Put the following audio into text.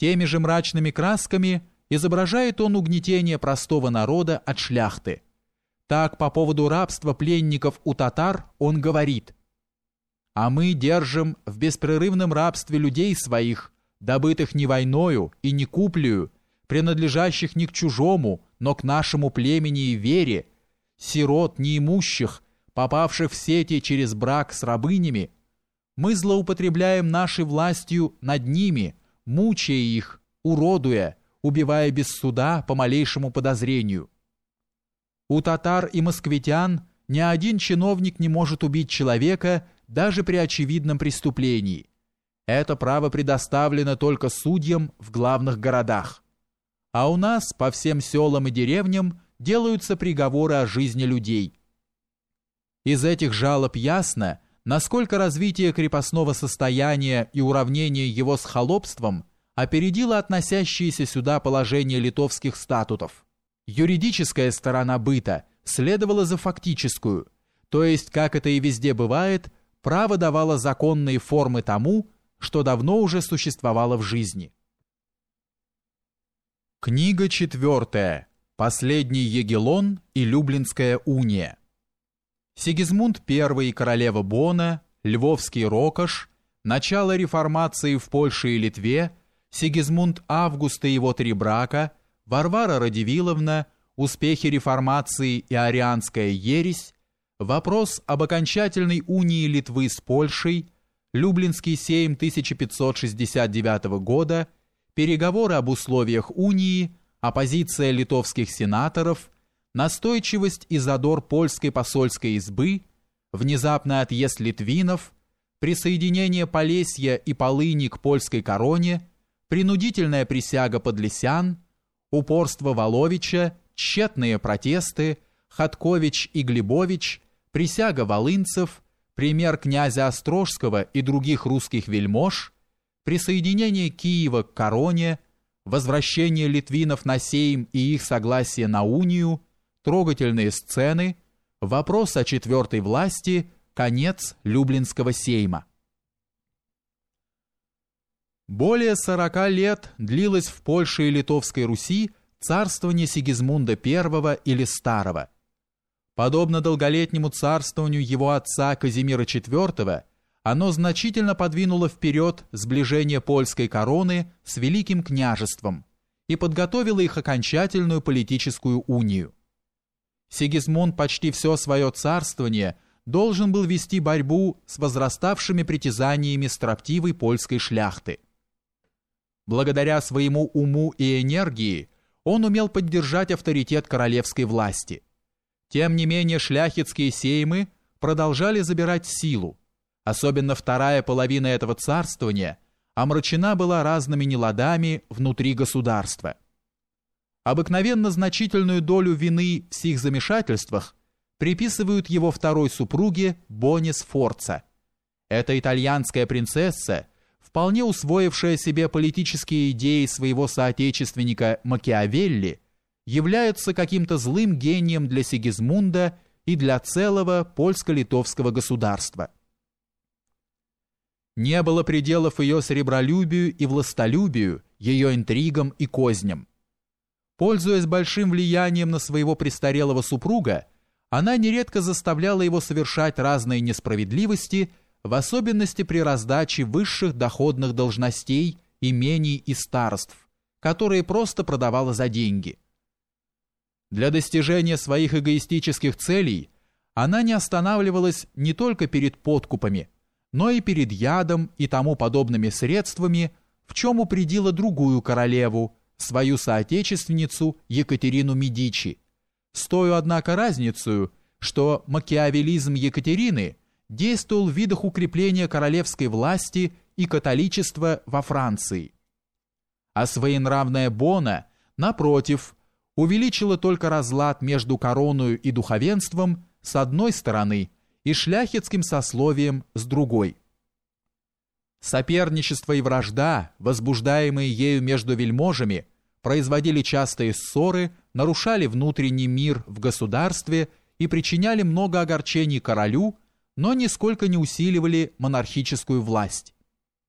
Теми же мрачными красками изображает он угнетение простого народа от шляхты. Так по поводу рабства пленников у татар он говорит «А мы держим в беспрерывном рабстве людей своих, добытых не войною и не куплею, принадлежащих не к чужому, но к нашему племени и вере, сирот неимущих, попавших в сети через брак с рабынями, мы злоупотребляем нашей властью над ними, мучая их, уродуя, убивая без суда по малейшему подозрению. У татар и москвитян ни один чиновник не может убить человека даже при очевидном преступлении. Это право предоставлено только судьям в главных городах. А у нас по всем селам и деревням делаются приговоры о жизни людей. Из этих жалоб ясно, насколько развитие крепостного состояния и уравнение его с холопством опередило относящиеся сюда положение литовских статутов. Юридическая сторона быта следовала за фактическую, то есть, как это и везде бывает, право давало законные формы тому, что давно уже существовало в жизни. Книга четвертая. Последний Егелон и Люблинская уния. Сигизмунд I и королева Бона, Львовский Рокош, начало реформации в Польше и Литве, Сигизмунд Август и его три брака, Варвара Радивиловна, успехи реформации и арианская ересь, вопрос об окончательной унии Литвы с Польшей, Люблинский сейм 1569 года – переговоры об условиях унии, оппозиция литовских сенаторов, настойчивость и задор польской посольской избы, внезапный отъезд литвинов, присоединение Полесья и Полыни к польской короне, принудительная присяга подлесян, упорство Воловича, тщетные протесты, Хаткович и Глебович, присяга волынцев, пример князя Острожского и других русских вельмож – присоединение Киева к короне, возвращение литвинов на Сейм и их согласие на унию, трогательные сцены, вопрос о четвертой власти, конец Люблинского Сейма. Более сорока лет длилось в Польше и Литовской Руси царствование Сигизмунда I или Старого. Подобно долголетнему царствованию его отца Казимира IV, оно значительно подвинуло вперед сближение польской короны с Великим княжеством и подготовило их окончательную политическую унию. Сигизмунд почти все свое царствование должен был вести борьбу с возраставшими притязаниями строптивой польской шляхты. Благодаря своему уму и энергии он умел поддержать авторитет королевской власти. Тем не менее шляхетские сеймы продолжали забирать силу, Особенно вторая половина этого царствования омрачена была разными неладами внутри государства. Обыкновенно значительную долю вины в сих замешательствах приписывают его второй супруге Боне Сфорца. Эта итальянская принцесса, вполне усвоившая себе политические идеи своего соотечественника Макиавелли, является каким-то злым гением для Сигизмунда и для целого польско-литовского государства. Не было пределов ее сребролюбию и властолюбию, ее интригам и козням. Пользуясь большим влиянием на своего престарелого супруга, она нередко заставляла его совершать разные несправедливости, в особенности при раздаче высших доходных должностей, имений и старств, которые просто продавала за деньги. Для достижения своих эгоистических целей она не останавливалась не только перед подкупами, но и перед ядом и тому подобными средствами, в чем упредила другую королеву, свою соотечественницу Екатерину Медичи, с той, однако, разницей, что макиавелизм Екатерины действовал в видах укрепления королевской власти и католичества во Франции. А своенравная Бона, напротив, увеличила только разлад между короною и духовенством с одной стороны – и шляхетским сословием с другой. Соперничество и вражда, возбуждаемые ею между вельможами, производили частые ссоры, нарушали внутренний мир в государстве и причиняли много огорчений королю, но нисколько не усиливали монархическую власть.